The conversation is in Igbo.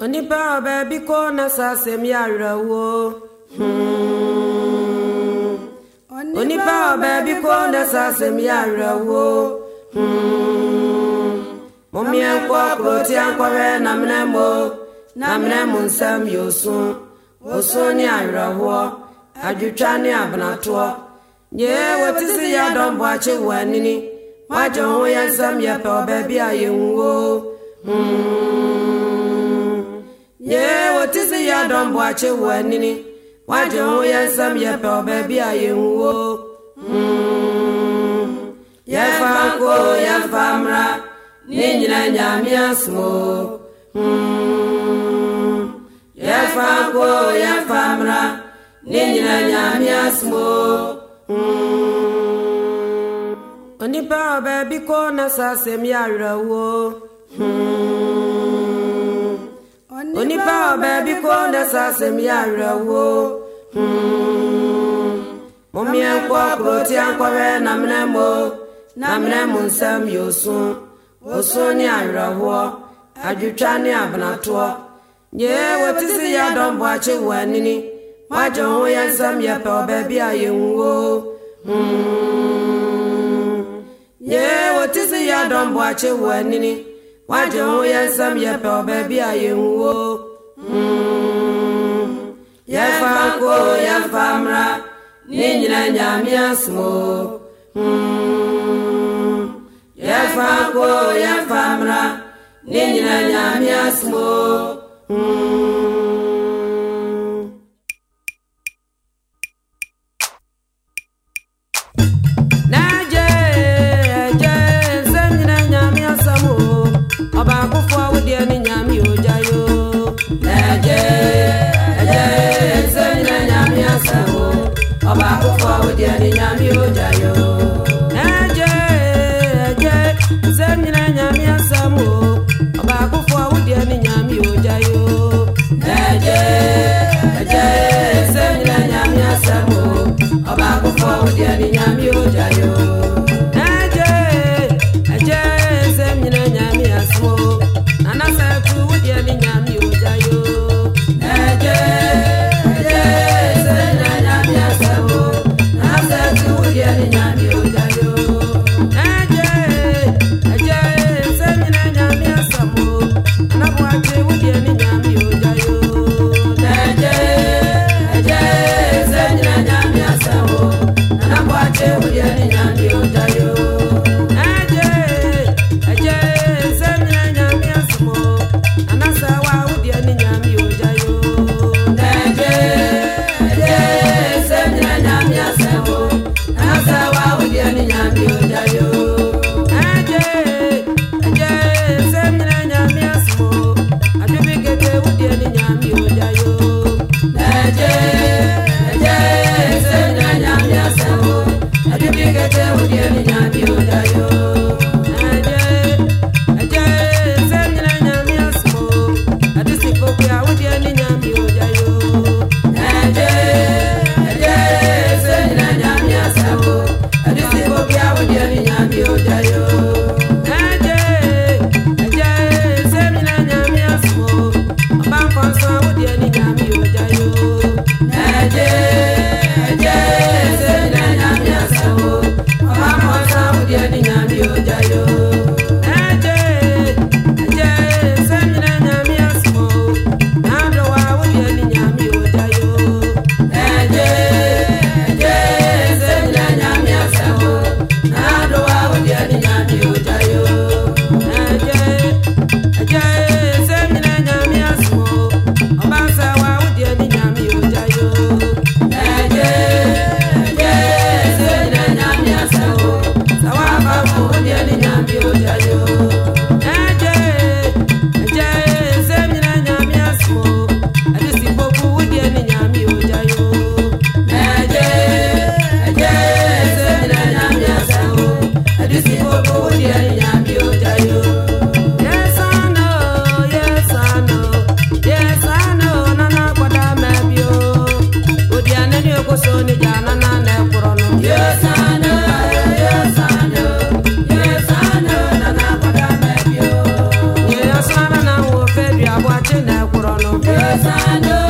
Ndị be bí biko na sasem ya rawo. Ndị be ọba biko na sasem ya rawo. Mụmịa nkwọ protia na mne na mne mụ ya osu. Osu ni ayọrọwọ, adwitwa ni abụnatọ. Nye wetisi ya dọmbụ achị wụ anini. hụ ya nsem ya bi a ya dọmbụ achịwụ nini waje hụ ya nsem yepe ọbebia ya nwuo yefa nko yefa mra n'ihi na nyamia smo hmm. yefa nko yefa mra n'ihi na nyamia smo onipa ọbebiko na sasem ya hmm. rịrịwo hmm. onipa ọba ebi kò ń dẹ́sà sèmi àrẹ̀ wo. mo mi ẹ̀ ń tí a mo nàmínẹ́ mo ń sẹ́m yóò sún ya dọ̀mbù àti wọ̀ ẹ̀nìní wájú òun yẹn nyee ya dọ̀mbù àti wọ̀ ẹ̀nìní. waje ho yɛn nsɛm yɛpɛ ɔbaabi a yɛnwuo yɛmfa nko yɛmfa mmra ne nyina nyame asom o yɛmfa Navidad. Cause Yes, I know.